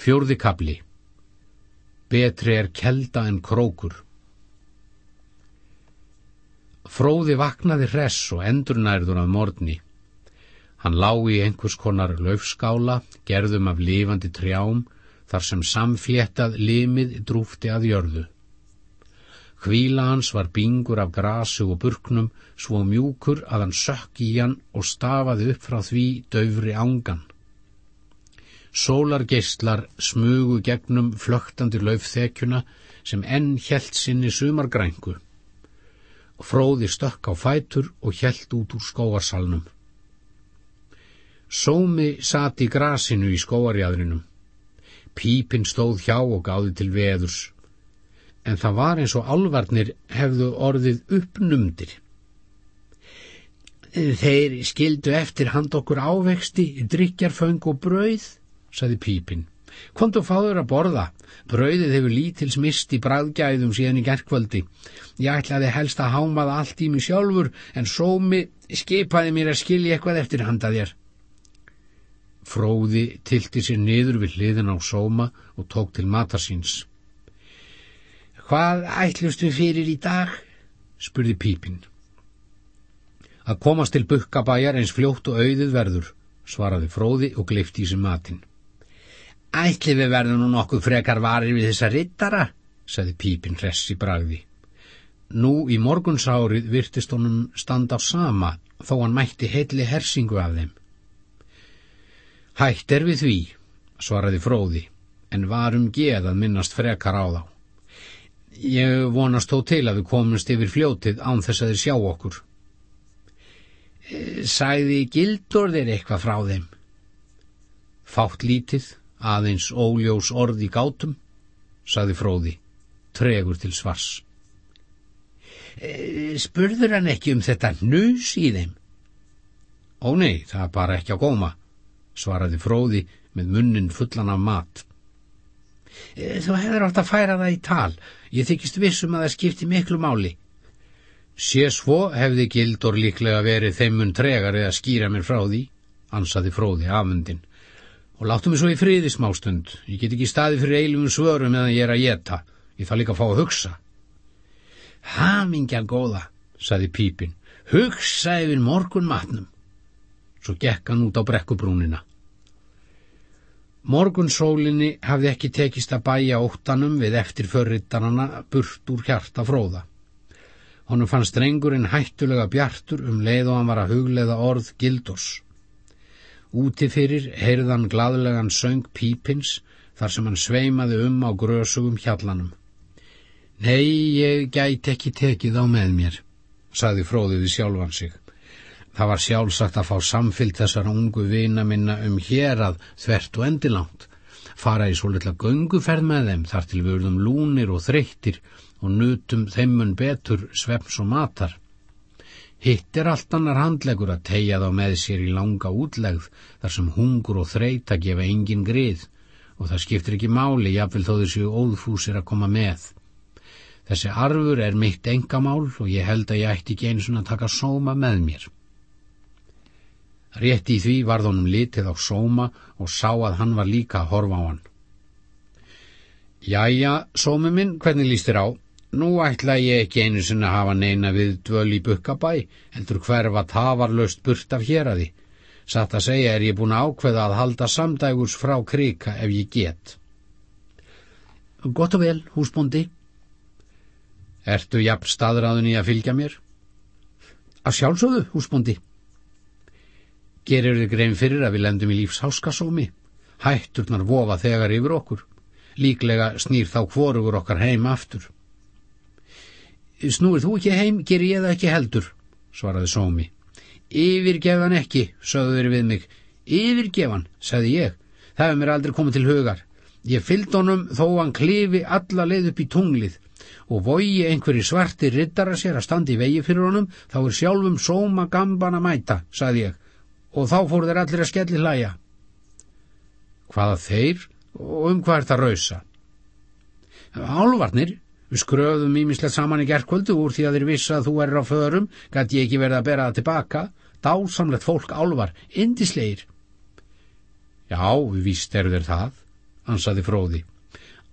Fjórði kabli Betri er kelda en krókur Fróði vaknaði hress og endurnærður af morgni. Hann lá í einhvers konar laufskála, gerðum af lifandi trjám, þar sem samfléttað limið drúfti að jörðu. Hvíla hans var bingur af grasu og burknum, svo mjúkur að hann sökk í hann og stafaði upp frá því döfri ángan. Sólargeistlar smugu gegnum flögtandi laufþekjuna sem enn hjælt sinni sumargrængu. Fróði stökk á fætur og hjælt út úr skóarsalnum. Sómi sat í grasinu í skóarjæðrinum. Pípinn stóð hjá og gáði til veðurs. En það var eins og alvarnir hefðu orðið uppnumdir. Þeir skildu eftir hand okkur ávexti, drikjarföng og brauð, saði Pípinn. Kontu fáður að borða. Brauðið hefur lítils mist í bræðgæðum síðan í gerðkvöldi. Ég ætlaði helst að hámaða allt í mig sjálfur, en sómi skipaði mér að skilja eitthvað eftir handa þér. Fróði tilti sér niður við hliðin á sóma og tók til matarsins. Hvað ætlustu fyrir í dag? spurði Pípinn. Að komast til bukkabæjar eins fljótt og auðið verður, svaraði Fróði og gleifti í sig matinn. Ætli við verðum nú nokkuð frekar varir við þessa rittara, saði Pípinn hress í bragði. Nú í morgunsárið virtist honum standa á sama, þó hann mætti heilli hersingu af þeim. Hætt er við því, svaraði fróði, en varum geð að minnast frekar á þá. Ég vonast þó til að við komumst yfir fljótið án þess að þeir sjá okkur. Sæði gildur þeir eitthvað frá þeim? Fátt lítið, aðeins óljós orð í gátum, saði fróði, tregur til svars. E, spurður hann ekki um þetta nus í þeim? Ó nei, það er bara ekki á góma, svaraði fróði með munnin fullan af mat. E, þú hefur átt að færa það í tal, ég þykist vissum að það skipti miklu máli. Sér svo hefði gildur líklega verið þeimun tregar eða skýra mér frá því, ansaði fróði afmundin og láttu mig svo í friði smástund. Ég get ekki staði fyrir eilum svörum meðan ég er að geta. Ég þarf líka að fá að hugsa. Hamingja góða, saði Pípin. Hugsa yfir morgun matnum. Svo gekk hann út á brekkubrúnina. Morgunsólinni hafði ekki tekist að bæja óttanum við eftir förrittanana burt úr hjarta fróða. Honum fann strengurinn hættulega bjartur um leið og hann var að hugleiða orð Gildors. Úti fyrir heyrðan gladlegan söng pípins þar sem hann sveimaði um á grösugum hjallanum. Nei, ég gæti ekki tekið á með mér, saði fróðiði sjálfan sig. Það var sjálfsagt að fá samfyllt þessar ungu vina minna um hér að þvert og endilangt, fara í svo litla gönguferð með þeim þar til við verðum lúnir og þreyttir og nutum þeimun betur sveps og matar. Hitt er allt annar handlegur að tegja þá með sér í langa útlegð þar sem hungur og þreita gefa engin grið og það skiptir ekki máli jáfnvel þó þessu óðfúsir að koma með. Þessi arfur er mitt engamál og ég held að ég ætti ekki eins og að taka sóma með mér. Rétt í því varð honum litið á sóma og sá að hann var líka að horfa á hann. Jæja, sómi minn, hvernig líst þér á? Nú ætla ég ekki einu sinna að hafa neina við dvöl í bukkabæ, heldur hverfa tafarlaust burt af hér að því. Satt að segja er ég búin að ákveða að halda samdægurs frá krika ef ég get. Gott og vel, húsbóndi. Ertu jafn staðræðun í að fylgja mér? Að sjálfsögðu, húsbóndi. Gerir þið grein fyrir að við lendum í lífsháskasómi? Hætturnar vofa þegar yfir okkur. Líklega snýr þá hvorugur okkar heim aftur. Snúir þú ekki heim, ger ég það ekki heldur, svaraði Sómi. Yfirgefan ekki, sögðu þeir við mig. Yfirgefan, sagði ég. Það hefur mér aldrei komið til hugar. Ég fylgd honum þó hann klifi alla leið upp í tunglið og vogi einhverju svarti rittara sér að standi í vegi fyrir honum, þá er sjálfum Sóma gamban að mæta, sagði ég, og þá fór þeir allir að skelli hlæja. Hvaða þeir og um hvað er það rausa? Álvarnir, Við skröðum ímislegt saman í gerðkvöldu úr því að þeir vissa að þú erir á förum, gæti ég ekki verið að bera það tilbaka. Dásamlegt fólk álvar, indisleir. Já, við víst eru þeir það, ansaði fróði.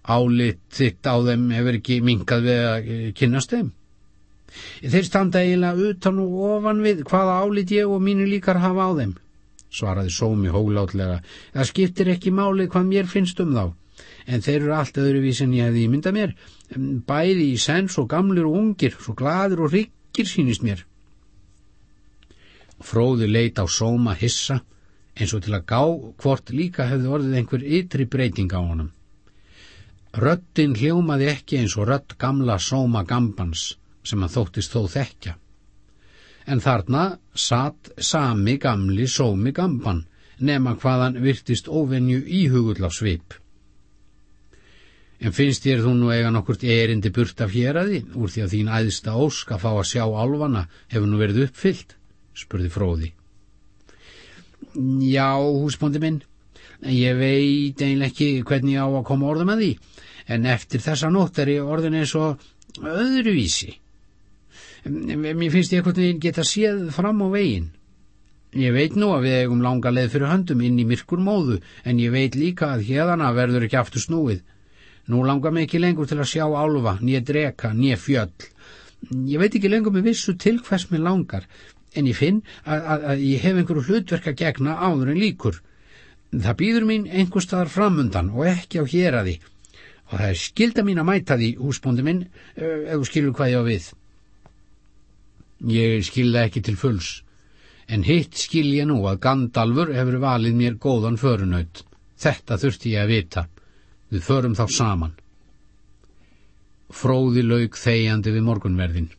Álit þitt á þeim hefur ekki minkað við að kynast þeim. Þeir standa eiginlega utan og ofan við hvaða álit ég og mínu líkar hafa á þeim, svaraði sómi hólátlega. Það skiptir ekki máli hvað mér finnst um þá, en þeir eru allt öðruvís en ég hefði ímynda mér, bæði í sens og gamlir og ungir, svo gladur og rikkir sínist mér. Fróði leit á sóma hissa, eins og til að gá hvort líka hefði orðið einhver ytri breyting á honum. Röttin hljómaði ekki eins og rött gamla sóma gambans sem hann þóttist þó þekkja. En þarna satt sami gamli sómi gamban nema hvaðan virtist óvenju íhugull á svip. En finnst þér þú nú eiga nokkurt erindi burt af hér að því úr því að þín æðsta ósk að fá að sjá álvana hefur nú verið uppfyllt? spurði fróði. Já, húsbóndi minn, ég veit einlega ekki hvernig ég á að koma orðum að því, en eftir þessa nótt er ég orðin eins og öðruvísi. Mér finnst ég einhvern veginn geta séð fram á veginn. Ég veit nú að við eigum langa leið fyrir höndum inn í myrkur móðu, en ég veit líka að hérðana verður ekki aftur snúið. Nú langar mig ekki lengur til að sjá álfa, nýja dreka, nýja fjöll. Ég veit ekki lengur með vissu til hvers mér langar, en ég finn að, að, að ég hef einhverju hlutverk að gegna áður en líkur. Það býður mín einhver staðar framundan og ekki á hér að því og það er skilda mín að mæta því, húsbóndi minn, ef þú skilur hvað ég á við. Ég skilda ekki til fulls, en hitt skil ég nú að Gandalfur hefur valið mér góðan förunaut. Þetta þurfti ég að vita. Við förum þá saman. Fróði laug þegjandi við morgunverðin.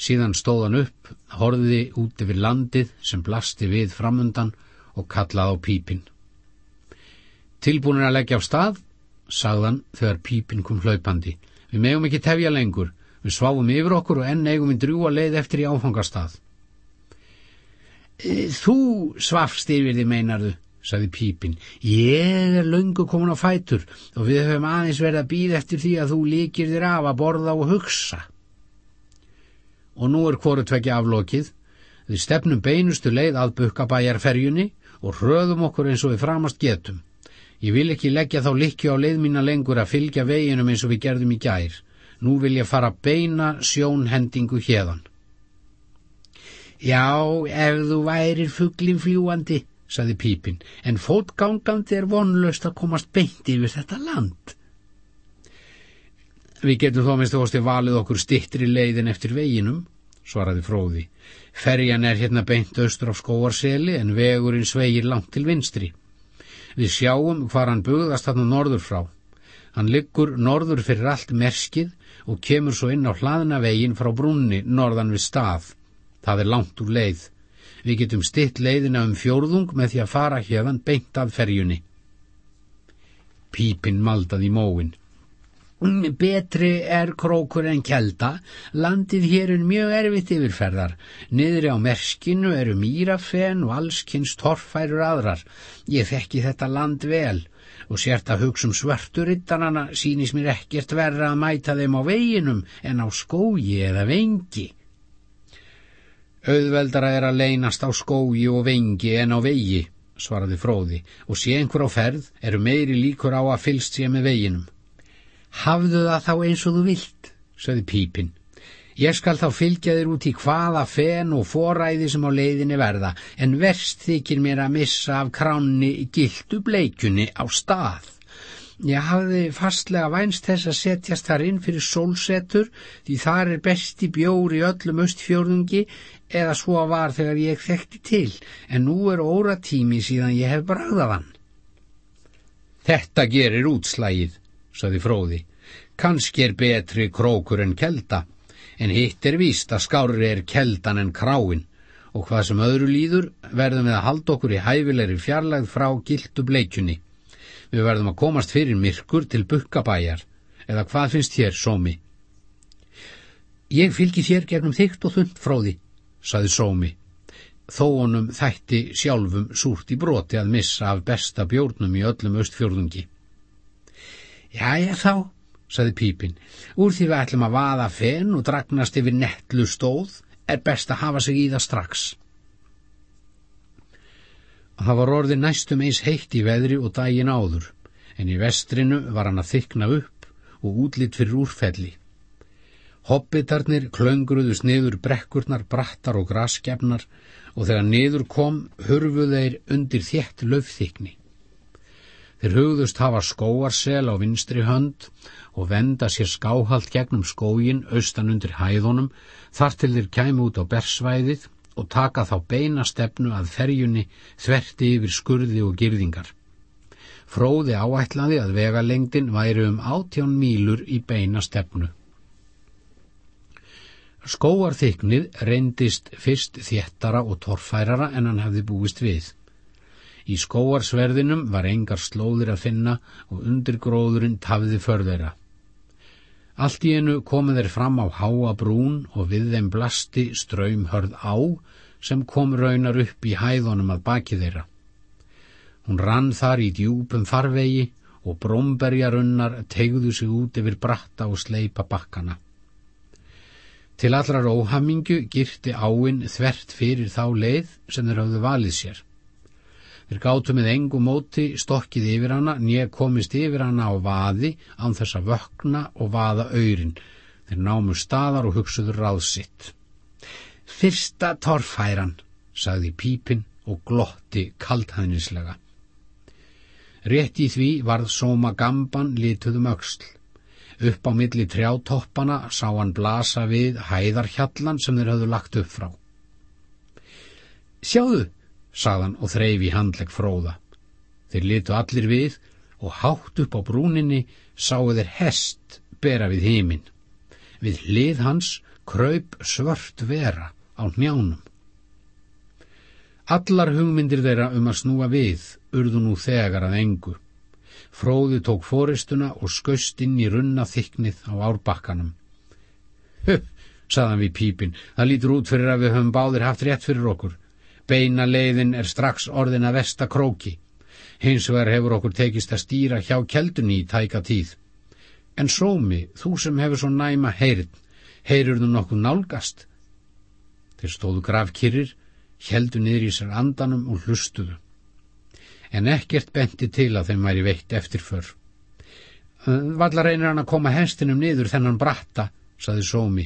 Síðan stóð hann upp, horfiði út yfir landið sem blasti við framundan og kallaði á pípin. Tilbúinir að leggja á stað, sagðan þegar pípin kom hlaupandi. Við megum ekki tefja lengur, við sváum yfir okkur og enn eigum við drúa leið eftir í áfangastað. Þú svafst yfir því meinarðu, sagði pípin. Ég er löngu komin á fætur og við höfum aðeins verið að býða eftir því að þú líkir þér af að borða og hugsa og nú er hvoru tvekja aflokið. Við stefnum beinustu leið að bukkabæjarferjunni og hröðum okkur eins og við framast getum. Ég vil ekki leggja þá likki á leið mína lengur að fylgja veginum eins og við gerðum í gær. Nú vil ég fara beina sjónhendingu hérðan. Já, ef þú værir fugglin fljúandi, saði Pípin, en fótgangandi er vonlöst að komast beint yfir þetta land. Við getum þó minnst þósti valið okkur stittri leiðin eftir veginum, svaraði fróði. Ferjan er hérna beint austur á skóarseli en vegurinn sveigir langt til vinstri. Við sjáum hvar hann bugðast hann norður frá. Hann liggur norður fyrir allt merskið og kemur svo inn á hlaðna veginn frá brunni norðan við stað. Það er langt úr leið. Við getum stitt leiðina um fjórðung með því að fara hérðan beint að ferjunni. Pípinn maldaði móin. Betri er krókur en kjelda, landið hér er mjög erfitt yfirferðar. Niðri á merskinu eru mýrafen og allskynns torfærur aðrar. Ég þekki þetta land vel og sért að hugsa um svörturittanana sínist mér ekkert verra að mæta þeim á veginum en á skógi eða vengi. Auðveldara er að leynast á skógi og vengi en á vegi, svaraði fróði, og sé einhver á ferð eru meiri líkur á að fylst sé með veginum. Hafðu það þá eins og þú vilt, sögði Pípin. Ég skal þá fylgja þér út í hvaða fen og foræði sem á leiðinni verða, en verst þykir mér að missa af kránni gildu bleikjunni á stað. Ég hafði fastlega vænst þess að setjast þar inn fyrir sólsetur því þar er besti bjór í öllum östfjörðungi eða svo var þegar ég þekkti til, en nú er óratími síðan ég hef bragðaðan. Þetta gerir útslægið, saði fróði. Kanski er betri krókur en kelda, en hitt er víst að skári er keldan en kráin, og hvað sem öðru líður verðum við að halda okkur í hæfilegri fjarlægð frá gildu bleikjunni. Við verðum að komast fyrir myrkur til bukkabæjar, eða hvað finnst þér, Sómi? Ég fylgi þér gegnum þygt og þund, fróði, saði Sómi. Þó honum þætti sjálfum súrt í broti að missa af besta bjórnum í öllum östfjörðungi. Jæja þá, saði Pípin, úr því við ætlum að vaða fenn og dragnast yfir nettlu stóð, er best að hafa sig í það strax. Það var orðið næstum eins heitt í veðri og daginn áður, en í vestrinu var hann að þykna upp og útlitt fyrir úrfelli. Hobbitarnir klöngruðust niður brekkurnar, brattar og graskefnar og þegar niður kom hurfu þeir undir þétt löfþykni. Þeir hugðust hafa skóarsel á vinstri hönd og venda sér skáhald gegnum skógin austan undir hæðunum þar til þeir kæmu út á bersvæðið og taka þá beina stefnu að ferjunni þverti yfir skurði og girðingar. Fróði áætlaði að vegalengdin væri um átján mílur í beina stefnu. Skóarþyknið reyndist fyrst þéttara og torfærara en hann hefði búist við. Í skóarsverðinum var engar slóðir að finna og undirgróðurinn tafiði förðeira. Allt í enu komið þeir fram á háa brún og við þeim blasti ströymhörð á sem kom raunar upp í hæðunum að baki þeirra. Hún rann þar í djúpum farvegi og bromberjarunnar tegðu sig út yfir bratta og sleipa bakkana. Til allrar óhamingju girti áinn þvert fyrir þá leið sem þeir hafðu valið sér. Þeir gáttu með engu móti stokkið yfir hana, nýja komist yfir hana á vaði án þess að vökna og vaða öyrin. Þeir námu staðar og hugsuður ráðsitt. Fyrsta torfæran, sagði pípinn og glotti kaldhæðnislega. Rétt í því varð sóma gamban lituðum auksl. Upp á milli trjátoppana sá hann blasa við hæðarhjallan sem þeir hafðu lagt upp frá. Sjáðu, sagðan og þreif í handlegg fróða. Þeir litu allir við og hátt upp á brúninni sáu þeir hest bera við heiminn. Við hlið hans kraup svört vera á njánum. Allar hugmyndir þeirra um að snúa við urðu nú þegar að engu. Fróði tók fóristuna og skust inn í runna þyknið á árbakkanum. Höpp, saðan við pípin, það lítur út fyrir að við höfum báðir haft rétt fyrir okkur. Beina leiðin er strax orðin að vesta króki. Hins vegar hefur okkur tekist að stýra hjá keldunni í tæka tíð. En sómi, þú sem hefur svo næma heyrð, heyrur þú nokkuð nálgast? Þeir stóðu grafkýrir, heldu niður í sér andanum og hlustuðu. En ekkert benti til að þeim væri veitt eftirför. Vallar reynir hann að koma hestinum niður þennan bratta, saði sómi.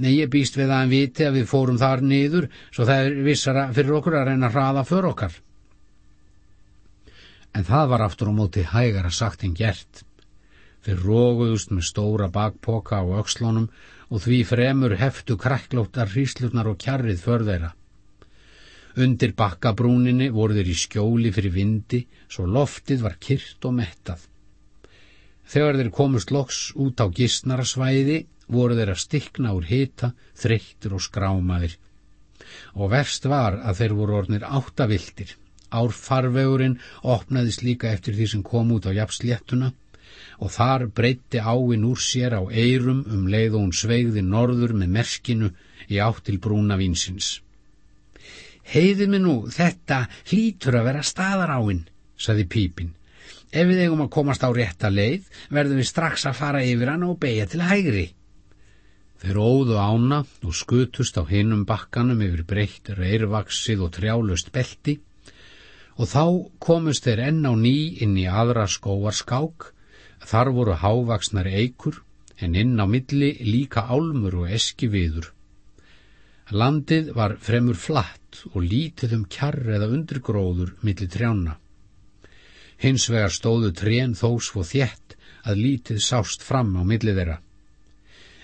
Nei, ég býst við að hann viti að við fórum þar niður, svo það er vissara fyrir okkur að reyna að hraða för okkar. En það var aftur á móti hægara sagt en gert. Þeir róguðust með stóra bakpoka á aukslónum og því fremur heftu kræklóttar hríslutnar og kjarrið förðeira. Undir bakkabrúninni voru þeir í skjóli fyrir vindi, svo loftið var kyrt og mettað. Þegar þeir komust loks út á gistnarasvæði voru þeir að stikna úr hita, þreyttur og skrámaðir. Og verst var að þeir voru ornir áttaviltir. Árfarvegurinn opnaðist líka eftir því sem kom út á jafnsléttuna og þar breytti áinn úr sér á eirum um leið og hún sveigði norður með merskinu í átt til brúna vinsins. Heiði mig nú, þetta hlýtur að vera staðar áinn, saði pípinn. Ef við eigum að komast á rétta leið, verðum við strax að fara yfir hann og beigja til hægri. Þeir óðu ána og skutust á hinum bakkanum yfir breytt reyrvaksið og trjálust belti og þá komust þeir enn á ný inn í aðra skóarskák, þar voru hávaksnar eikur en inn á milli líka álmur og eski viður. Landið var fremur flatt og lítið um kjarr eða undirgróður milli trjána. Hins vegar stóðu trén þós og þjett að lítið sást fram á milli þeirra.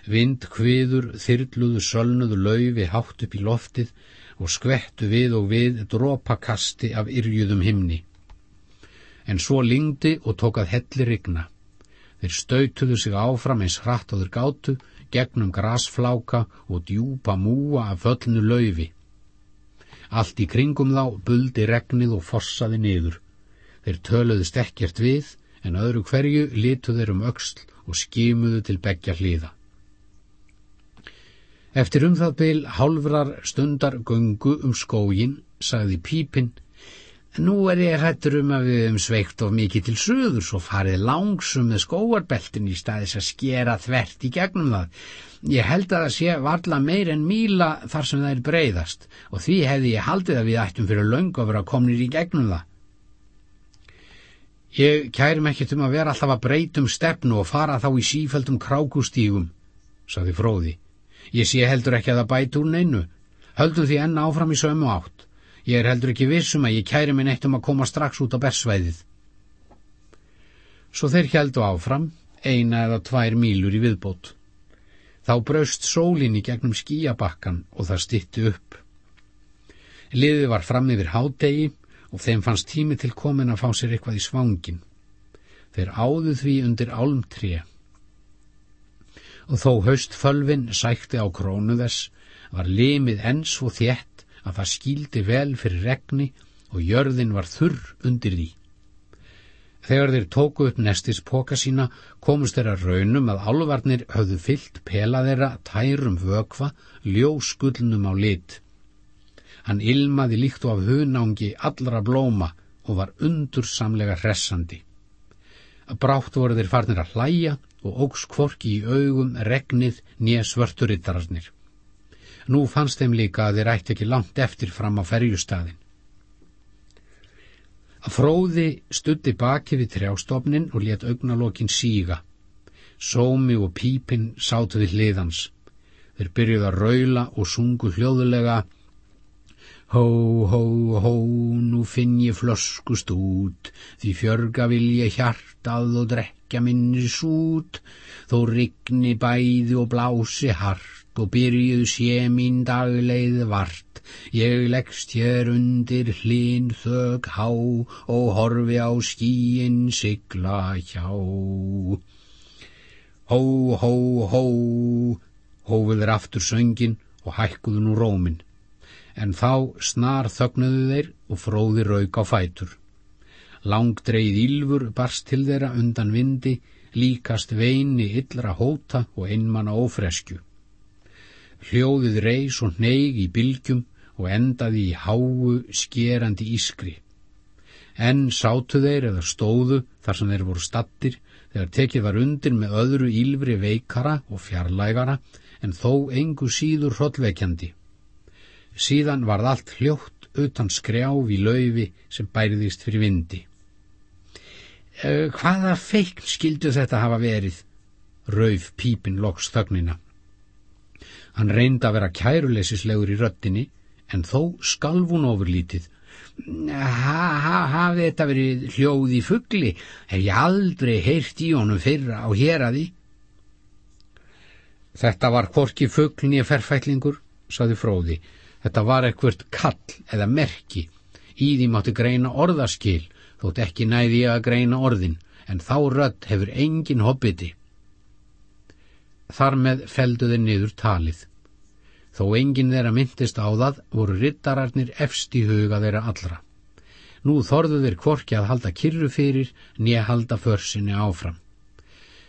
Vind hviður þyrluðu sölnuðu laufi hátt upp í loftið og skvettu við og við drópakasti af yrjuðum himni. En svo lingdi og tók að helli rigna. Þeir stautuðu sig áfram eins hratt á þeir gátu, gegnum grasfláka og djúpa múa af föllnu laufi. Allt í kringum þá buldi regnið og fossaði niður. Þeir töluðust ekkert við, en öðru hverju litu þeir um öxl og skimuðu til begja hlýða. Eftir um það byl hálfrar stundar gungu um skógin, sagði pípinn, nú er ég hættur um að við hefum sveikt of mikið til söður svo farið langsum með skóarbeltin í staðis að skera þvert í gegnum það. Ég held að það sé varla meir en míla þar sem það er breyðast og því hefði ég haldið að við ættum fyrir löngu að vera komnir í gegnum það. Ég kærim ekkert um að vera alltaf að breytum stefnu og fara þá í sífældum krákustígum, saði fróði. Ég sé heldur ekki að það bæti úr neinu. Höldum því enn áfram í sömu átt. Ég er heldur ekki vissum að ég kæri minn eitt um að koma strax út á bersvæðið. Svo þeir heldu áfram, eina eða tvær mílur í viðbót. Þá braust sólinn í gegnum skíabakkan og það stitti upp. Liðið var fram yfir hádegi og þeim fannst tími til komin að fá sér eitthvað í svangin. Þeir áðu því undir álmtré. Og þó haustfölvin sækti á krónu þess var limið ens og þétt að það skýldi vel fyrir regni og jörðin var þurr undir því. Þegar þeir tóku upp nestis póka sína komust þeirra raunum að álvarnir höfðu fyllt pela þeirra tærum vökva ljóskullnum á lit. Hann ilmaði líkt og af hunángi allra blóma og var undursamlega hressandi. Brátt voru þeir farnir að hlæja og ógs kvorki í augum regnið nýja svörturittararnir. Nú fannst þeim líka að þeir ætti ekki langt eftir fram á ferjustadin. Að fróði stutti baki við trjástofnin og let augnalókin síga. Sómi og pípin sátu við hliðans. Þeir byrjuð að raula og sungu hljóðulega Hó, hó, hó, nú finn ég flöskust út, því fjörga vil ég hjartað og drekja minni sút, þó rigni bæði og blási hart og byrjuð sé mín dagleið vart, ég leggst hér undir hlinn þög há og horfi á skíin sigla hjá. Hó, hó, hó, hófuður aftur söngin og hækkuðu nú róminn en þá snar þögnuðu þeir og fróði rauk á fætur. Langdreið ílfur barst til þeirra undan vindi, líkast veini illra hóta og einmanna ófreskju. Hljóðið reys og neig í bylgjum og endaði í háu skerandi ískri. En sátu þeir eða stóðu þar sem þeir voru stattir þegar tekið var undir með öðru ílfri veikara og fjarlægara en þó engu síður hrollvekjandi. Síðan varð allt hljótt utan skrjáf í laufi sem bæriðist fyrir vindi. E, hvaða feikn skildu þetta hafa verið? Rauf pípin loks þögnina. Hann reyndi að vera kæruleysislegur í röttinni en þó skalvun ofurlítið. Ha, ha, hafi þetta verið hljóð í fuggli, hef ég aldrei heyrt í honum fyrra á héradi. Þetta var korki fugglni að ferfætlingur, saði fróði. Þetta var ekkert kall eða merki. Í því mátti greina orðaskil, þótt ekki næði ég að greina orðin, en þá rött hefur engin hobbiti. Þar með feldu þeir niður talið. Þó engin þeirra myndist á það voru rittararnir efst í huga þeirra allra. Nú þorðu þeir kvorki að halda kyrru fyrir nýja halda försinni áfram.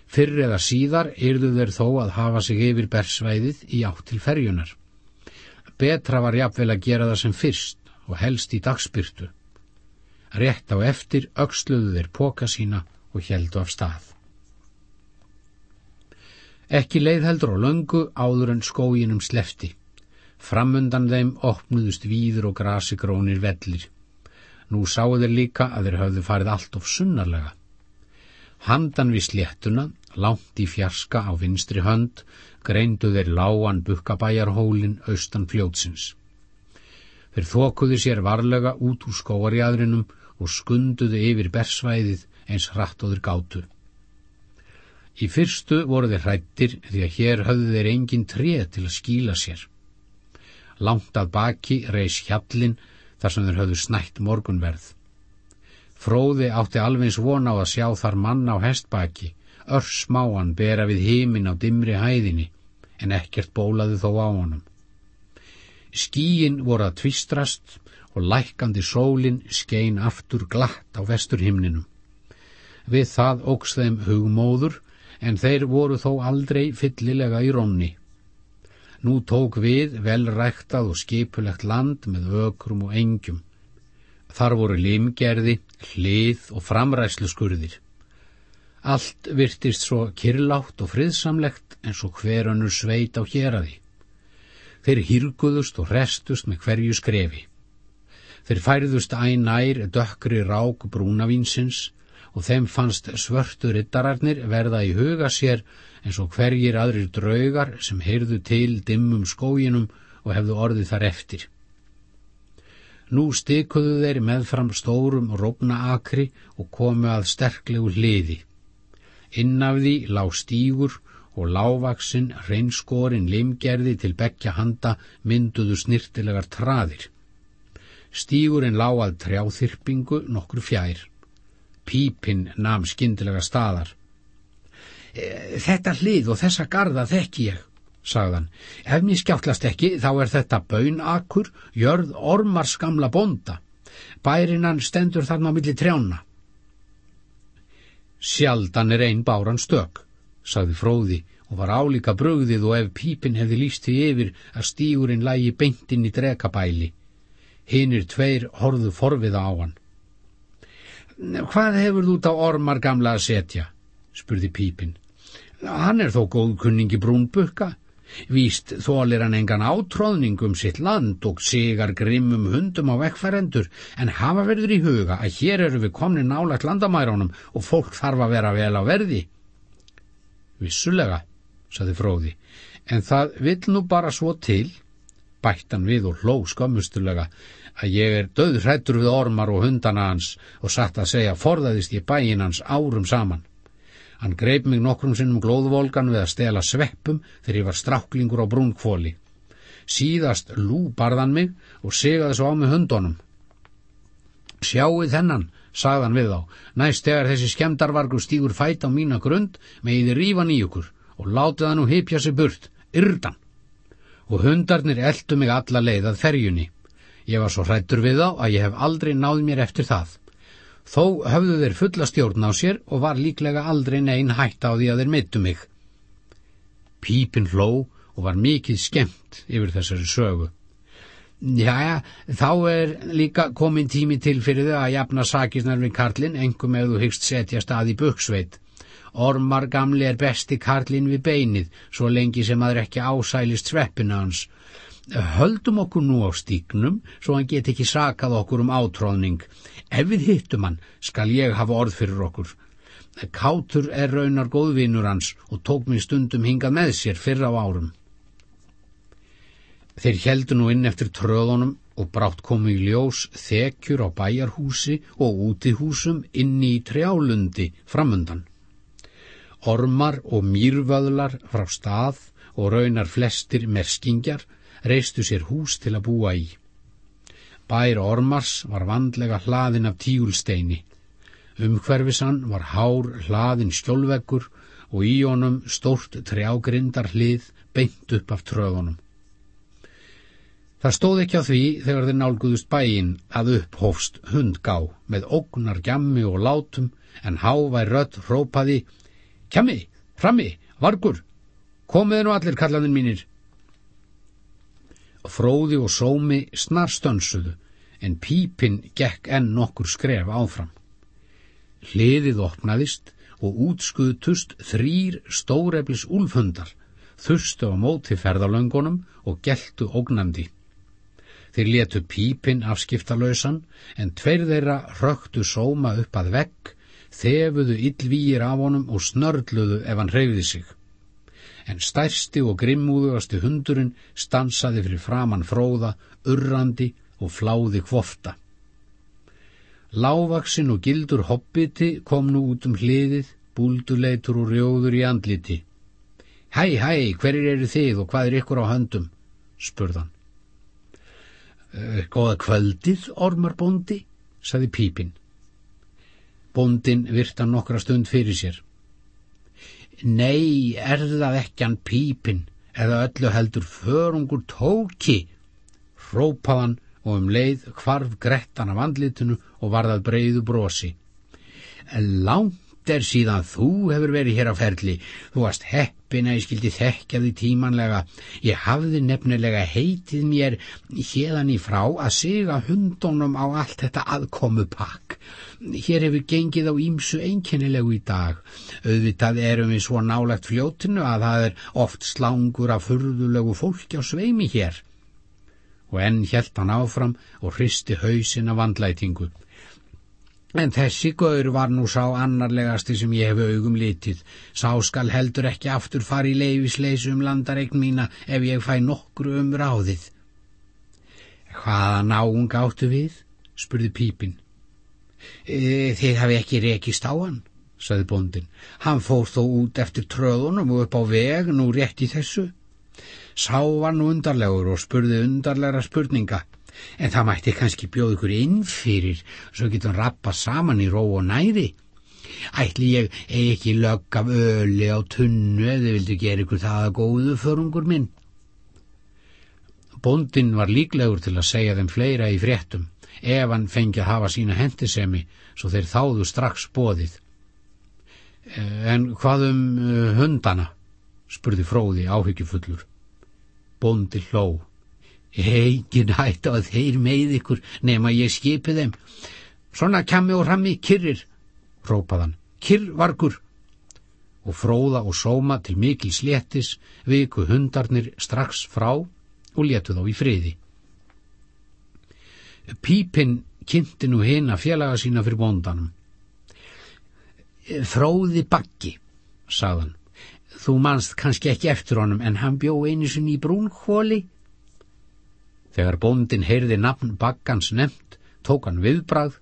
Fyrr eða síðar yrðu þeir þó að hafa sig yfir bersvæðið í átt til ferjunar. Betra var jafnvel að gera það sem fyrst og helst í dagspyrtu. Rétt á eftir auksluðu þeir póka sína og heldu af stað. Ekki leið heldur á löngu áður en skóginum slefti. Framundan þeim opnuðust víður og grasigrónir vellir. Nú sáu þeir líka að þeir höfðu farið allt of sunnarlega. Handan við sléttuna, langt í fjarska á vinstri hönd, greindu þeir lágan bukkabæjarhólin austan fljótsins. Þeir þókuðu sér varlega út úr skóarjæðrinum og skunduðu yfir bersvæðið eins hratt og þeir gátu. Í fyrstu voru þeir hrættir því að hér höfðu þeir engin tré til að skíla sér. Langt að baki reys hjallin þar sem þeir höfðu snætt morgunverð. Fróði átti alveg von á að sjá þar mann á hestbaki, örsmáan bera við heimin á dimri hæðinni, en ekkert bólaði þó á honum. Skíin voru að tvistrast og lækandi sólin skein aftur glatt á vesturhimninum. Við það ógs þeim hugmóður, en þeir voru þó aldrei fyllilega í rónni. Nú tók við velræktað og skipulegt land með ökrum og engjum. Þar voru limgerði, hlið og framræslu skurðir. Allt virtist svo kirlátt og friðsamlegt eins og hver önnur sveit á héradi. Þeir hýrguðust og restust með hverju skrefi. Þeir færðust æ nær dökkri rák brúnavínsins og þeim fannst svörtu rittararnir verða í huga sér eins og hverjir aðrir draugar sem heyrðu til dimmum skóginum og hefðu orðið þar eftir. Nú stikuðu þeir meðfram stórum rópna akri og komu að sterklegu hliði. Innaf því lág stígur og lágvaksinn reynskórin limgerði til bekja handa mynduðu snirtilegar traðir. Stígurinn lág að trjáþyrpingu nokkru fjær. Pípinn nam skindilega staðar. E, þetta hlið og þessa garda þekki ég, sagðan. Ef mér skjáttlast ekki þá er þetta baunakur, jörð ormars gamla bonda. Bærinan stendur þarna á milli trjána. Sjaldan er einn báran stök sagði fróði og var álíka brögðið og ef pípin hefði líst því yfir að stígurinn lægi beintinn í drekabæli. Hinnir tveir horðu forviða á hann. Hvað hefur þú þá ormar gamla að setja? spurði pípin. Hann er þó góð kunningi brúnbukka. Víst þólir hann engan átróðning um sitt land og sigar grimmum hundum á vekkfærendur en hafa verður í huga að hér eru við komni nálagt landamærunum og fólk þarf að vera vel á verði. Vissulega, saði fróði, en það vill nú bara svo til, bættan við og hló skömmustulega, að ég er döðrættur við ormar og hundana hans og satt að segja forðaðist ég bæin hans árum saman. Hann greip mig nokkrum sinnum glóðvolgan við að stela sveppum þegar ég var stráklingur á brúnkvóli. Síðast lú barðan mig og segaði svo á mig hundunum. Sjáuð þennan, sagðan við þá, næst þegar þessi skemdarvargur stígur fæt á mína grund með þið rífan í ykkur og látið hann og hypja sig burt, yrdan. Og hundarnir eldu mig alla leið að ferjunni. Ég var svo hrættur við þá að ég hef aldrei náð mér eftir það. Þó höfðu þeir fulla stjórn á sér og var líklega aldrei neinn hætt á því að þeir mittu mig. Pípin hló og var mikið skemmt yfir þessari sögu. Já, þá er líka komin tími til fyrir þau að jafna sakisnar við Karlin, engum ef þú hyggst setja stað í buksveit. Ormar gamli er besti Karlin við beinið, svo lengi sem aður ekki ásælist sveppina hans. Höldum okkur nú á stíknum, svo hann get ekki sakað okkur um átróðning. Ef við hittum hann, skal ég hafa orð fyrir okkur. Kátur er raunar góðvinur hans og tók mér stundum hingað með sér fyrra á árum. Þeir heldu nú inn eftir tröðunum og brátt komu í ljós þekjur á bæjarhúsi og útihúsum inni í trjálundi framundan. Ormar og mýrvöðlar frá stað og raunar flestir merskingjar reistu sér hús til að búa í. Bær Ormars var vandlega hlaðin af tíulsteini. Umhverfisann var hár hlaðin skjólveggur og í honum stórt trjágrindar hlið beint upp af tröðunum. Það stóð ekki á því þegar þeir nálguðust bæin að upphófst hundgá með ógnar gjammi og látum en hávæg rött rópaði Kjammi, frammi, vargur, komiði nú allir kallaninn mínir. Fróði og sómi snar stönsuðu en pípinn gekk enn nokkur skref áfram. Hliðið opnaðist og útskutust þrýr stóreflis úlfhundar, þustu á móti ferðalöngunum og geltu ógnandi. Þeir letu pípin afskiptalösan en tveir þeirra röktu sóma upp að vegg, þefuðu illvíir af honum og snörluðu ef hann hreyfði sig. En stærsti og grimmúðugasti hundurinn stansaði fyrir framann fróða, urrandi og fláði kvofta. Lávaksinn og gildur hobbiti kom nú út um hliðið, búlduleitur og rjóður í andliti. Hæ, hæ, hverir eru þið og hvað er ykkur á höndum? spurðan. Eh, góða kvöldið, ormar bondi, saði pípin. Bondin virta nokkra stund fyrir sér. Nei, er það ekki hann pípin, eða öllu heldur förungur tóki, rópaðan og um leið hvarf grettan af andlitinu og varðað breyðu brosi. Langt er síðan þú hefur verið hér á ferli. Þú varst heppin að ég skildi þekkja því tímanlega. Ég hafði nefnilega heitið mér hérðan í frá að siga hundunum á allt þetta aðkomu pakk. Hér hefur gengið á ímsu einkennilegu í dag. Auðvitað erum við svo nálagt fljótinu að það er oft slangur af furðulegu fólki á sveimi hér. Og enn hjælt hann áfram og hristi hausin af vandlætingu. En þessi gaur var nú sá annarlegasti sem ég hef augum litið. Sá skal heldur ekki aftur fari í leifisleisu um landareign mína ef ég fæ nokkru um ráðið. Hvaða náung áttu við? spurði Pípin. E, þið hafi ekki rekist á hann, saði bondin. Hann fór þó út eftir tröðunum og upp á veg nú rétt í þessu. Sá var nú undarlegur og spurði undarlegra spurninga en það mætti kannski bjóð ykkur inn fyrir svo getum rappa saman í ró og næri ætli ég eigi ekki lögg af öli á tunnu þið vildu gera ykkur það að góðu förungur minn? Bondin var líklegur til að segja þeim fleira í fréttum ef hann fengi að hafa sína hendisemi svo þeir þáðu strax bóðið En hvað um uh, hundana? spurði fróði áhyggjufullur. Bondi hló Egin hætt að þeir með ykkur nema ég skipi þeim. Svona kemmi og rammi kyrrir, rópaðan, kyrrvargur. Og fróða og sóma til mikil sléttis viku hundarnir strax frá og letu þá í friði. Pípinn kynnti nú hinn að félaga sína fyrir bondanum. Fróði bakki, sagðan. Þú manst kannski ekki eftir honum en hann bjó einu sinni í brúnhóli Þegar bóndin heyrði nafn bakkans nefnt, tók hann viðbrað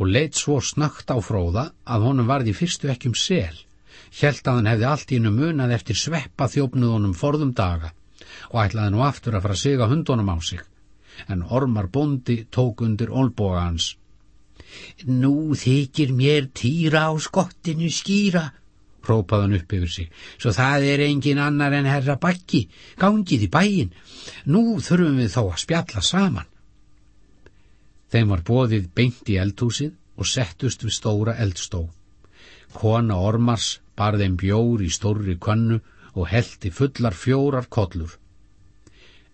og leitt svo snögt á fróða að honum varði fyrstu ekki um sel. Hjælt að hann hefði allt í hennu munað eftir sveppa þjófnuðunum forðum daga og ætlaði nú aftur að fara að siga hundunum á sig. En ormar bóndi tók undir olboga hans. Nú þykir mér týra á skottinu skýra, própaðan upp yfir sig. Svo það er engin annar en herra bakki, gangið í bæin. Nú þurfum við þó að spjalla saman. Þeim var bóðið beint í eldhúsið og settust við stóra eldstó. Kona Ormars bar þeim bjór í stórri könnu og heldi fullar fjórar kollur.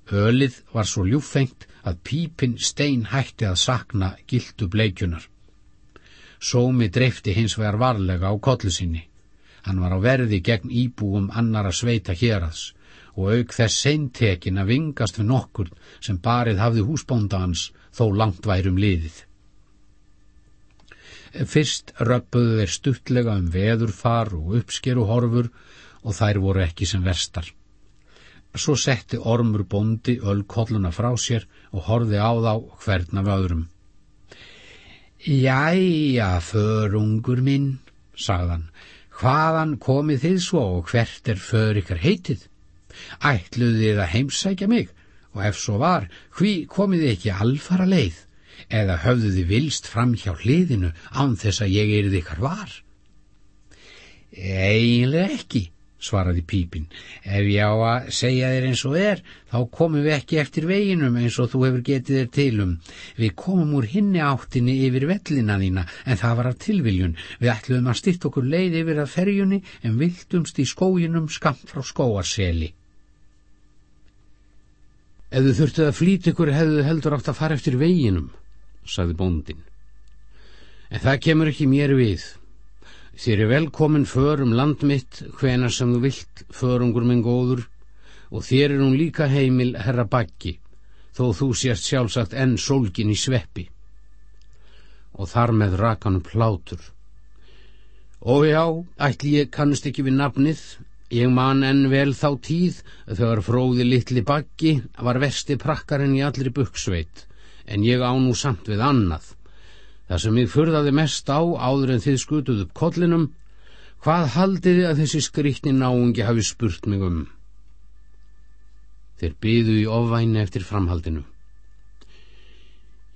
Ölið var svo ljúfengt að pípin stein hætti að sakna gildu bleikjunar. Sómi dreifti hins vegar varlega á kollu sinni. Hann var á verði gegn íbúum annara sveita hérads og auk þess seintekin að vingast við nokkur sem barið hafði húsbónda hans þó langt værum liðið. Fyrst röppuðu þeir stuttlega um veðurfar og uppskeru horfur og þær voru ekki sem verstar. Svo setti ormur bondi öllkolluna frá sér og horfi á þá hvern af öðrum. Jæja, förungur minn, sagðan, Hvaðan komið þið svo og hvert er för ykkar heitið? Ætluðu þið að heimsækja mig og ef svo var, hví komið þið ekki alfara leið eða höfðu þið vilst fram hjá hliðinu án þess að ég erið ykkar var? Eiginlega ekki, svaraði Pípin. Ef ég á að segja þér eins og er, þá komum við ekki eftir veginum eins og þú hefur getið þér tilum. Við komum úr hinni áttinni yfir vellina þína, en það var af tilviljun. Við ætluðum að stýtt okkur leið yfir að ferjunni, en viltumst í skóginum skamt frá skóarseli. Ef þú þurftuð að flýta ykkur hefðu heldur átt að fara eftir veginum, sagði bóndin. En það kemur ekki mér við. Þér er velkomin för um land mitt hvena sem þú vilt, förungur minn góður, og þér er hún líka heimil herra bakki, þó þú sést sjálfsagt enn sólgin í sveppi. Og þar með rakanum plátur. Og já, ætli ég kannast ekki við nafnið, ég man enn vel þá tíð, þegar fróði litli bakki var vesti prakkarinn í allri buksveit, en ég á nú samt við annað. Það sem ég fyrðaði mest á áður en þið skutuð upp kollinum, hvað haldiði að þessi skrítni náungi hafi spurt mig um? Þeir byðu í ofvæni eftir framhaldinu.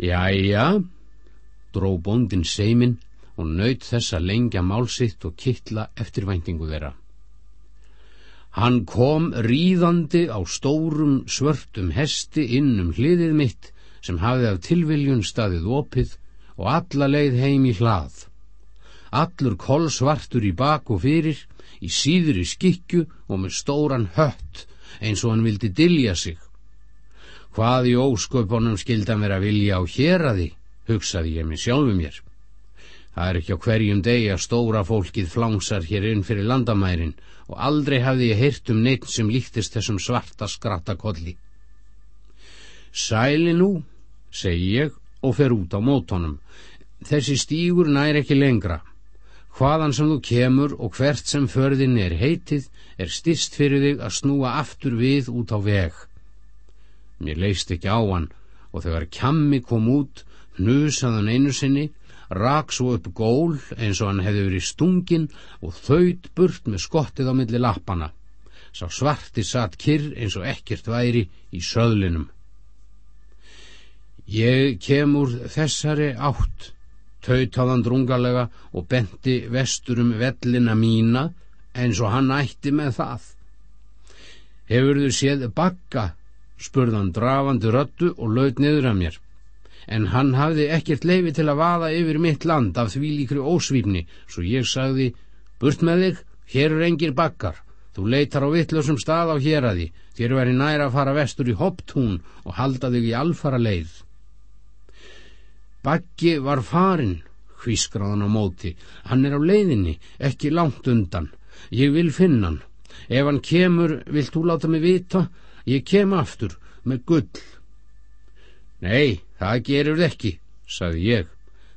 Jæja, dró bondin seimin og naut þess að lengja málsitt og kittla eftir væntingu þeirra. Hann kom ríðandi á stórum svörtum hesti inn um hliðið mitt sem hafði af tilviljun staðið opið og alla leið heim í hlað. Allur kolsvartur í bak og fyrir, í síðri skikju og með stóran hött eins og hann vildi dilja sig. Hvað í ósköpunum skildan vera vilja á hér að því, hugsaði ég mig sjálfu mér. Það er ekki á hverjum degi að stóra fólkið flangsar hér inn fyrir landamærin og aldrei hafði ég heyrt um neitt sem líktist þessum svarta skratta kolli. Sæli nú, segi ég og fer út á mótonum. þessi stígur nær ekki lengra. Hvaðan sem þú kemur og hvert sem förðin er heitið er stist fyrir þig að snúa aftur við út á veg. Mér leist ekki á hann og þegar kjammi kom út, hnusaðan einu sinni, rak svo upp gól eins og hann hefði verið stungin og þaut burt með skottið á milli lappana. Sá svarti satt kyrr eins og ekkert væri í söðlinum. Ég kem úr þessari átt, tautaðan drungalega og benti vesturum vellina mína eins og hann ætti með það. Hefur þú séð bakka, spurðan drafandi röttu og laut niður að mér. En hann hafði ekkert leifi til að vaða yfir mitt land af því líkri ósvífni, svo ég sagði, burt með þig, hér er engir bakkar. Þú leitar á vittlösum stað á hér að því, þér veri næra að fara vestur í hopptún og halda þig í alfara leið. Baggi var farin, hvískraðan á móti, hann er á leiðinni, ekki langt undan, ég vil finna hann. Ef hann kemur, vilt þú láta mig vita, ég kem aftur með gull. Nei, það gerur ekki, sagði ég.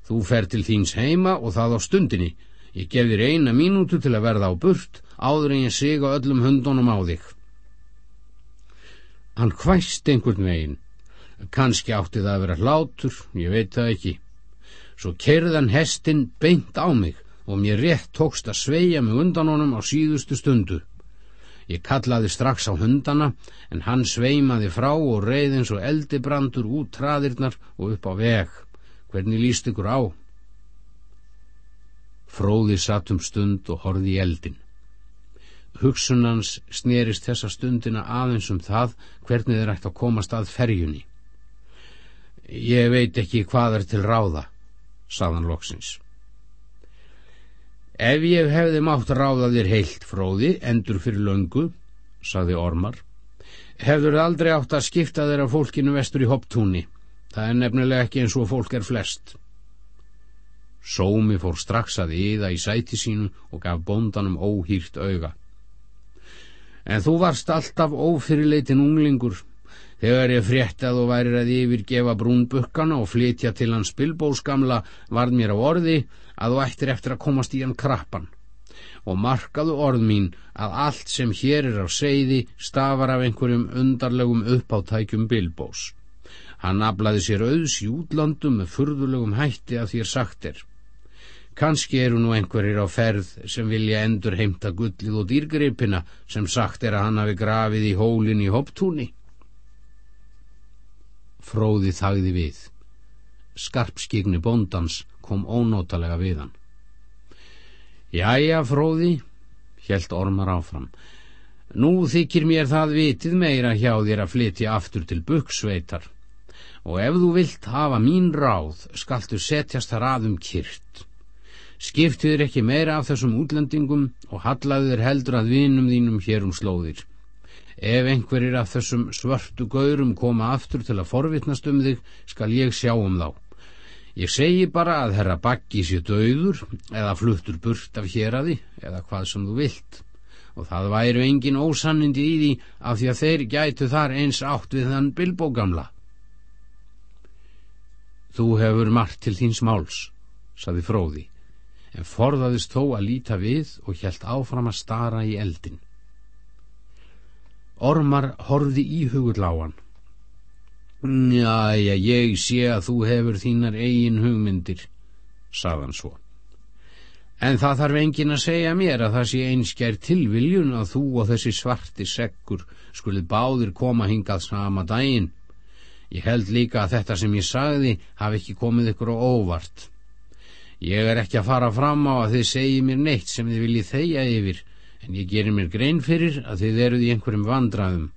Þú fer til þíns heima og það á stundinni. Ég gef þér eina mínútu til að verða á burt áður en ég sig á öllum hundunum á þig. Hann hvæst einhvern veginn. Kanski átti það að vera hlátur, ég veit það ekki. Svo kerðan hestin beint á mig og mér rétt tókst að sveia mig undan honum á síðustu stundu. Ég kallaði strax á hundana en hann sveimaði frá og reið eins og eldibrandur út traðirnar og upp á veg. Hvernig líst ykkur á? Fróði satt um stund og horði í eldin. Hugsunans snerist þessa stundina aðeins um það hvernig þeir ætti að komast að ferjunni. Ég veit ekki hvað er til ráða, saðan loksins. Ef ég hefði mátt ráða þér heilt fróði, endur fyrir löngu, saði Ormar, hefður aldrei átt að skipta þeirra fólkinu vestur í hopptúni. Það er nefnilega ekki eins og fólk er flest. Sómi fór strax að yða í sæti sínu og gaf bóndanum óhýrt auga. En þú varst alltaf ófyrirleitin unglingur. Þegar ég frétti að þú værir að yfirgefa brúnbukkana og flytja til hans bilbósgamla varð mér á orði að þú ættir eftir að komast í hann krappan. Og markaðu orð mín að allt sem hér er á seiði stafar af einhverjum undarlegum uppáttækjum bilbós. Hann aflaði sér auðs í útlandum með furðulegum hætti að þér sagt er. Kanski eru nú einhverjir á ferð sem vilja endur heimta gullið og dýrgripina sem sagt er að hann hafi grafið í hólinn í hopptúni. Fróði þagði við. Skarpskigni bóndans kom ónótalega við hann. Jæja, Fróði, helt ormar áfram. Nú þykir mér það vitið meira hjá þér að flytja aftur til buksveitar. Og ef þú vilt hafa mín ráð, skaltu setjast þar aðum kyrt skiptuður ekki meira af þessum útlendingum og hallaður heldur að vinum þínum hér um slóðir. Ef einhverjir af þessum svörtu gaurum koma aftur til að forvitnast um þig, skal ég sjá um þá. Ég segi bara að herra bakki sér döður eða fluttur burt af hér að því eða hvað sem þú vilt og það væru engin ósannindi í því af því að þeir gætu þar eins átt við þann bilbógamla. Þú hefur margt til þíns máls, saði fróði en forðaðist þó að líta við og hjælt áfram að stara í eldin. Ormar horfði íhugull á hann. Jæja, ég sé að þú hefur þínar eigin hugmyndir, saðan svo. En það þarf engin að segja mér að það sé einskjær tilviljun að þú og þessi svarti sekkur skulið báðir koma hingað sama daginn. Ég held líka að þetta sem ég sagði hafi ekki komið ykkur á óvart. Ég er ekki að fara fram á að þið segi mér neitt sem þið viljið þeia yfir, en ég gerir mér grein fyrir að þið eruð í einhverjum vandraðum.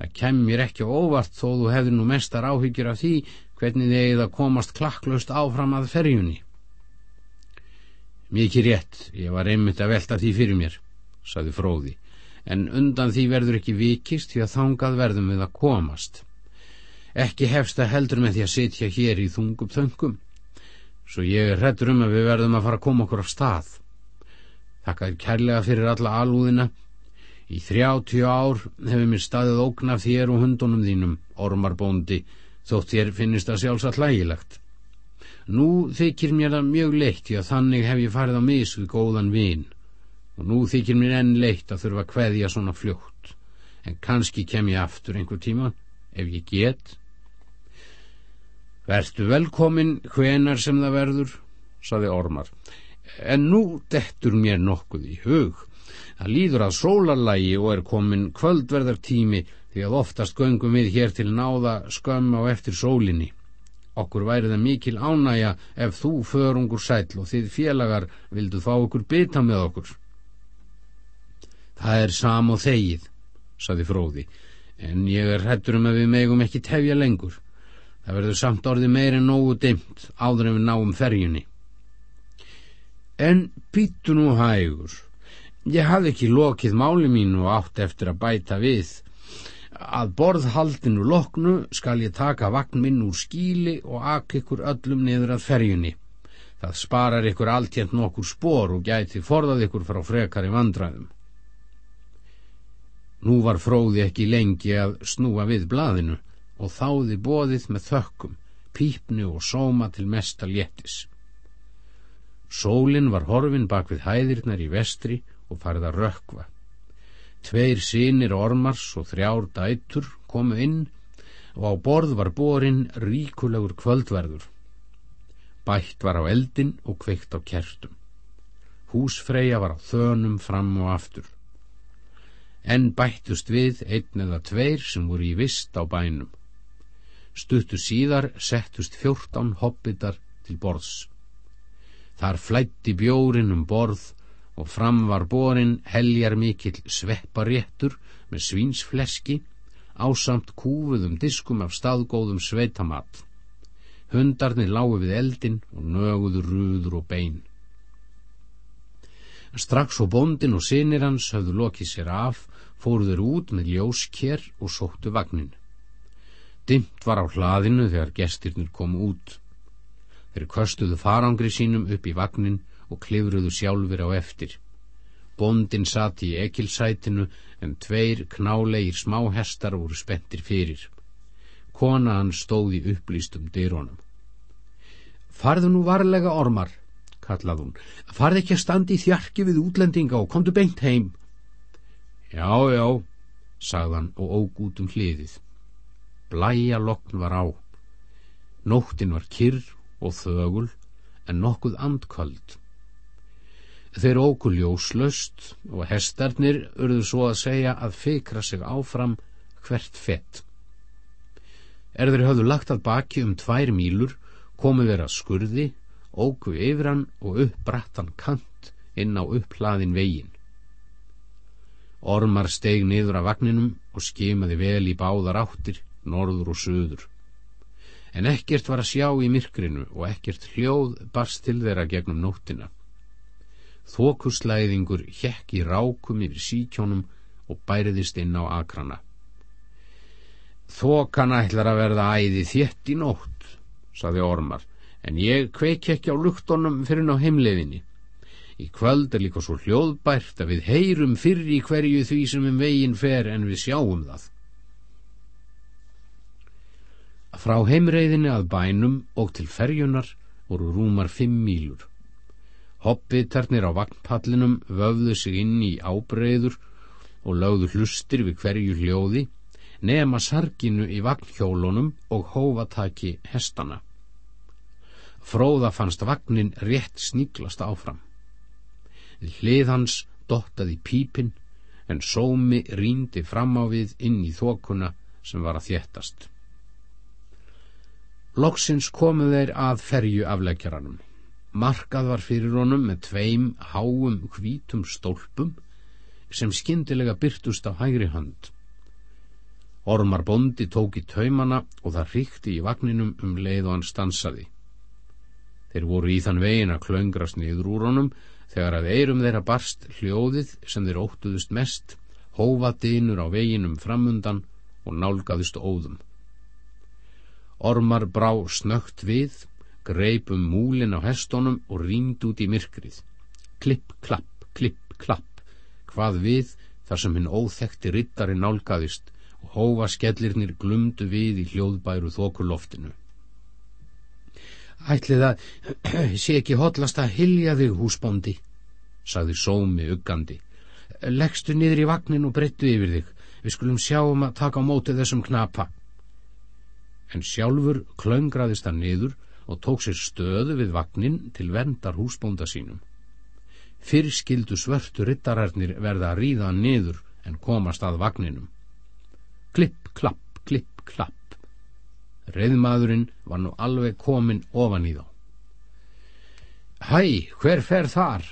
Það kemur mér ekki óvart þó þú hefur nú mestar áhyggjur af því hvernig þið eigið að komast klakklaust áfram að ferjunni. Mikið rétt, ég var einmitt að velta því fyrir mér, saði fróði, en undan því verður ekki vikist því að þangað verðum við að komast. Ekki hefst að heldur með því að sitja hér í þungum þöngum svo ég er hrettur um að við verðum að fara að koma okkur af stað. Þakkaði kærlega fyrir alla alúðina. Í þrjáttíu ár hefur mér staðið ógn af þér og hundunum þínum, ormarbóndi, þótt þér finnist það sjálfsagt lægilegt. Nú þykir mér það mjög leitt því að þannig hef ég farið á mis við góðan vin og nú þykir mér enn leitt að þurfa að kveðja svona fljótt en kannski kem ég aftur einhver tíma ef ég get Vertu velkomin hvenar sem það verður saði Ormar en nú dettur mér nokkuð í hug það líður að sólarlægi og er komin kvöldverðartími því að oftast göngum við hér til náða skömm á eftir sólinni Okkur væri það mikil ánægja ef þú förungur sæll og þið félagar vildu fá okkur bytta með okkur. Það er sam og þegið, saði fróði, en ég er hættur um að við megum ekki tefja lengur. Það verður samt orði meir en nógu dimt áður en við náum ferjunni. En býttu nú hægur. Ég hafði ekki lokið máli mín og átt eftir að bæta við að borðhaldinu loknu skal ég taka vagn minn úr skíli og ak ykkur öllum niður að ferjunni. Það sparar ykkur alltjent nokkur spór og gæti forðað ykkur frá frekari vandræðum. Nú var fróði ekki lengi að snúa við blaðinu og þáði bóðið með þökkum, pípnu og sóma til mesta léttis. Sólinn var horfin bak við hæðirnar í vestri og farið að rökva. Tveir sínir ormars og þrjár dætur komu inn og á borð var borin ríkulegur kvöldverður. Bætt var á eldin og kveikt á kertum. Húsfreyja var á þönum fram og aftur. En bættust við einn eða tveir sem voru í vist á bænum. Stuttu síðar settust fjórtán hobbitar til borðs. Þar flætti bjórin um borð og fram var borin heljar mikill svepparéttur með svínsfleski ásamt kúfuðum diskum af staðgóðum sveitamat. Hundarnir lágu við eldin og nöguðu rúður og bein. Strax og bondin og sinir hans höfðu lokið sér af, fóruður út með ljósker og sóttu vagnin. Dimt var á hlaðinu þegar gestirnir komu út. Þeir köstuðu farangri sínum upp í vagnin og klifruðu sjálfur á eftir. Bondin satt í ekilsætinu en tveir knálegir smáhestar voru spentir fyrir. Kona hann stóði upplýstum dyrónum. Farðu nú varlega ormar, kallað hún. Farð ekki að standi í þjarki við útlendinga og komdu beint heim. Já, já, sagðan og óg út um hliðið. Blæja lokn var á. Nóttin var kyrr og þögul en nokkuð andkvöld. Þeir óku ljóslaust og hestarnir urðu svo að segja að fikra sig áfram hvert fett. Er þeir höfðu lagt að baki um tvær mílur, komu þeir að skurði, óku yfir hann og upp brattan kant inn á upplaðin vegin. Ormar steg niður af vagninum og skimaði vel í báðar áttir, norður og söður. En ekkert var að sjá í myrkrinu og ekkert hljóð barst til þeirra gegnum nóttina. Þókuslæðingur hjekk í rákum yfir síkjónum og bæriðist inn á akrana. Þókan ætlar að verða æði þétt í nótt, saði Ormar, en ég kveik ekki á luktonum fyrir ná heimlefinni. Í kvöld er líka svo hljóðbært að við heyrum fyrr í hverju því sem um veginn fer en við sjáum það. Frá heimreiðinni að bænum og til ferjunar voru rúmar fimm mílur. Hobbitarnir á vagnpallinum vöfðu sig inn í ábreyður og lögðu hlustir við hverju hljóði nema sarginu í vagnhjólunum og hófataki hestana. Fróða fannst vagnin rétt sníklast áfram. Hlið hans dottaði pípin en sómi ríndi fram á við inn í þokuna sem var að þéttast. Loksins komu þeir að ferju afleggjaranum. Markað var fyrir honum með tveim háum hvítum stólpum sem skindilega byrtust á hægri hönd. Ormar bondi tók í taumana og það ríkti í vagninum um leið og hann stansaði. Þeir voru í þann vegin að klöngrast niður úr honum þegar að eirum þeirra barst hljóðið sem þeir óttuðust mest, hófa dynur á veginum framundan og nálgaðist óðum. Ormar brá snögt við greip um múlin á hestónum og rýnd út í myrkrið. Klipp, klapp, klipp, klapp, hvað við þar sem hinn óþekti rittari nálgæðist og hófa skellirnir glumdu við í hljóðbæru þokuloftinu. Ætlið að sé ekki hotlast að hilja þig, húsbóndi, sagði sómi uggandi. Leggstu niður í vagnin og breyttu yfir þig. Við skulum sjá um að taka á móti þessum knapa. En sjálfur klöngraðist hann niður og tók sér stöðu við vagnin til vendar húsbónda sínum. Fyrr skildu svörtu rittararnir verða að ríða hann niður en komast að vagninum. Klipp, klapp, klipp, klapp. Reyðmaðurinn var nú alveg komin ofan í þá. Hæ, hver fer þar?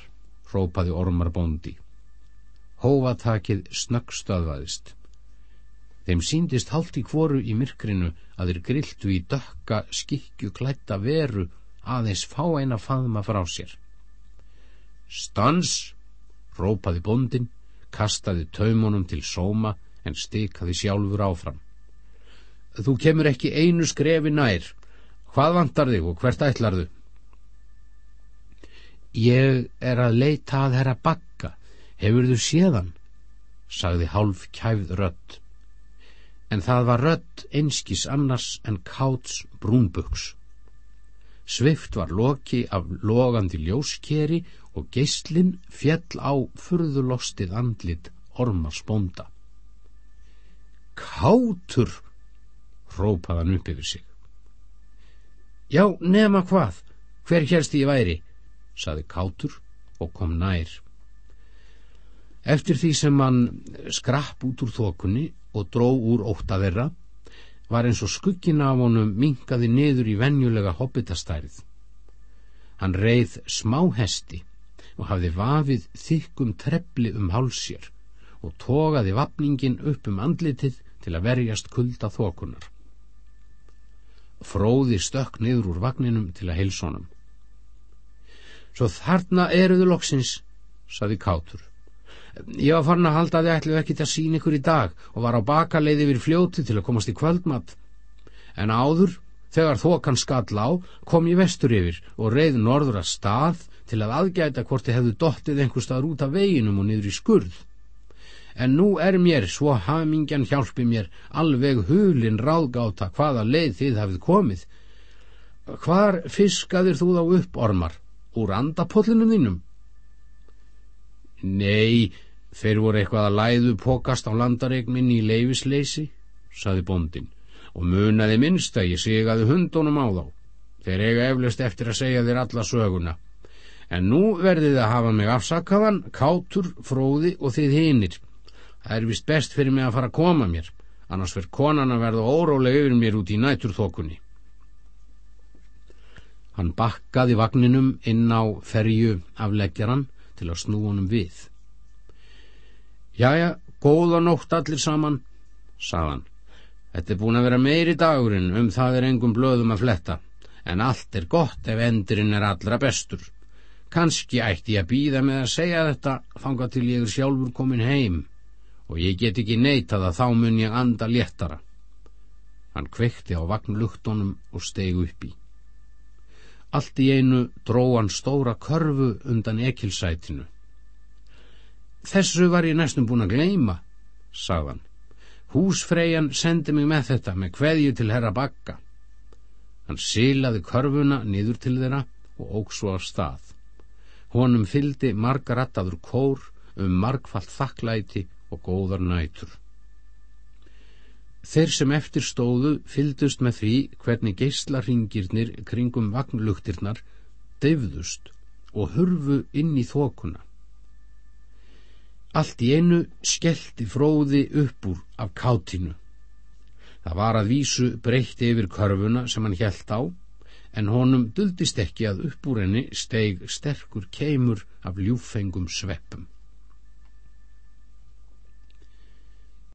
rópaði ormar bóndi. Hóvatakið snöggstöðvaðist. Þeim síndist haldt í kvoru í myrkrinu að þeir griltu í dökka skikju klætta veru aðeins fá eina faðma frá sér. Stans, rópaði bóndin, kastaði taumunum til sóma en stikaði sjálfur áfram. Þú kemur ekki einu skrefi nær. Hvað vantar þig og hvert ætlarðu? Ég er að leita að herra bakka. Hefur þú séðan? sagði hálf kæfð rött. En það var rött einskis annars en káts brúnbuks. Svift var loki af logandi ljóskeri og geislinn fjell á furðulostið andlit ormars bonda. Kátur, rópaði hann upp yfir sig. Já, nema hvað, hver hérst ég væri, saði Kátur og kom nær. Eftir því sem hann skrapp út úr þokunni og dró úr óta þeirra, var eins og skuggin af honum minkaði niður í venjulega hobbitastærið. Hann reið smá hesti og hafði vafið þykkum trefli um hálsér og tógaði vapningin upp um andlitið til að verjast kulda þokunar. Fróði stökk niður úr vagninum til að heilsónum. Svo þarna eruðu loksins, saði Kátur. Ég var farin að halda að þið ætlu ekkit að sína ykkur í dag og var á bakaleiði yfir fljóti til að komast í kvöldmatt. En áður, þegar þokan skall á, kom ég vestur yfir og reið norður að stað til að aðgæta hvort þið hefðu dottið einhver staðar út af veginum og niður í skurð en nú er mér, svo hamingjan hjálpi mér, alveg hulin ráðgáta hvaða leið þið hafið komið. Hvar fiskaðir þú þá upp, ormar? Úr andapollinum þínum? Nei, þeir voru eitthvað að læðu pokast á landareignin í leifisleysi, saði bondin, og munaði minnst að ég sigaði hundunum á þá. Þeir eiga eflust eftir að segja þér alla söguna. En nú verðið að hafa mig afsakaðan, kátur, fróði og þið hinir. Það er vist best fyrir mig að fara að koma mér, annars verð konan að verða órólega yfir mér út í næturþokunni. Hann bakkaði vagninum inn á ferju af leggjaran til að snú honum við. Jæja, góða nótt allir saman, sagðan. Þetta er búin að vera meiri dagurinn, um það er engum blöðum að fletta, en allt er gott ef endurinn er allra bestur. Kanski ætti ég að býða með að segja þetta, þanga til ég er sjálfur komin heim og ég get ekki neitað að þá mun ég anda léttara. Hann kvekti á vagnlugtunum og steg upp í. Allt í einu dró hann stóra körfu undan ekilsætinu. Þessu var ég næstum búin að gleima, sagðan. Húsfreyjan sendi mig með þetta með kveðju til herra bakka. Hann silaði körfuna niður til þeirra og óksvo af stað. Honum fyldi margarattaður kór um margfalt þakklæti og góðar nætur. Þeir sem eftir stóðu fyldust með því hvernig geyslarringirnir kringum vagnlugtirnar deyfðust og hurfu inn í þokuna. Allt í einu skellti fróði upp úr af kátinu. Það var að vísu breytti yfir körfuna sem hann hjælt á, en honum duldist ekki að upp úr henni steig sterkur keimur af ljúfengum sveppum.